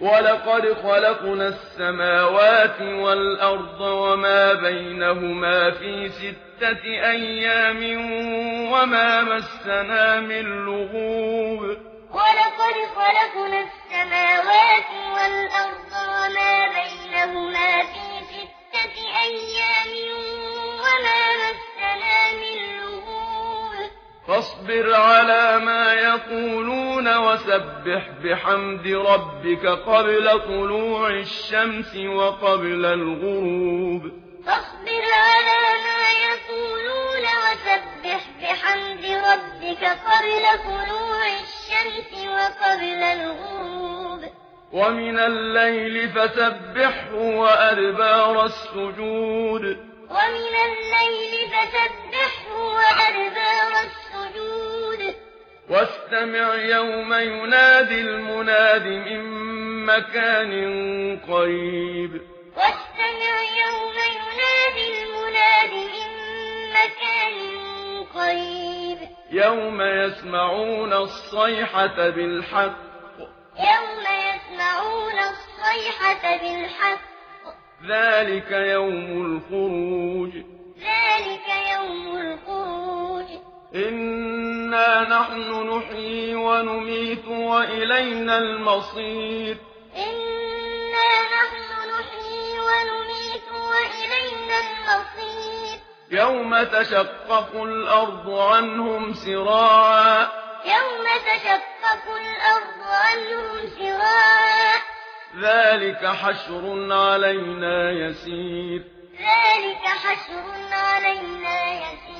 وَلَقَدْ خَلَقْنَا السَّمَاوَاتِ وَالْأَرْضَ وَمَا بَيْنَهُمَا فِي سِتَّةِ أَيَّامٍ وَمَا مَسَّنَا مِن لُّغُوبٍ. وَلَقَدْ خَلَقْنَا السَّمَاوَاتِ وَالْأَرْضَ وَمَا بَيْنَهُمَا فِي سِتَّةِ أَيَّامٍ وَمَا مَسَّنَا مِن لُّغُوبٍ. فَاصْبِرْ عَلَىٰ مَا يَقُولُونَ يصلون وسبح بحمد ربك قبل طلوع الشمس وقبل الغروب فاصبر على ما يقولون وسبح بحمد ربك قبل طلوع الشمس وقبل الغروب ومن الليل فسبحه وأدبار السجود ومن الليل فسبحه وأدبار السجود واستمع يوم ينادي المناد من مكان قريب. واستمع يوم ينادي المناد من مكان قريب. يوم يسمعون الصيحة بالحق. يوم يسمعون الصيحة بالحق. ذلك يوم الخروج. ذلك يوم الخروج. إن إنا نحن نحيي ونميت وإلينا المصير إنا نحن نحيي ونميت وإلينا المصير يوم تشقق الأرض عنهم سراعا يوم تشقق الأرض عنهم سراعا ذلك حشر علينا يسير ذلك حشر علينا يسير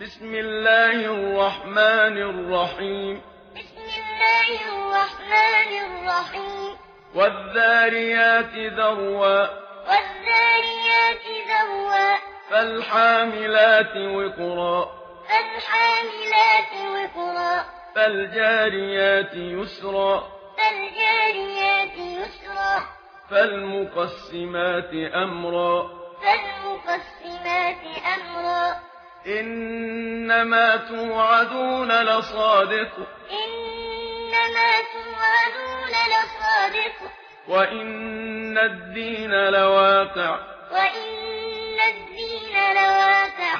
بسم الله الرحمن الرحيم بسم الله الرحمن الرحيم والذاريات ذروا. والذاريات ذروا فالحاملات وقرا. فالحاملات وقرا فالجاريات يسرا. فالجاريات يسرا فالمقسمات أمرا. فالمقسمات أمرا. إنما توعدون لصادق. إنما توعدون لصادق. وإن الدين لواقع. وإن الدين لواقع.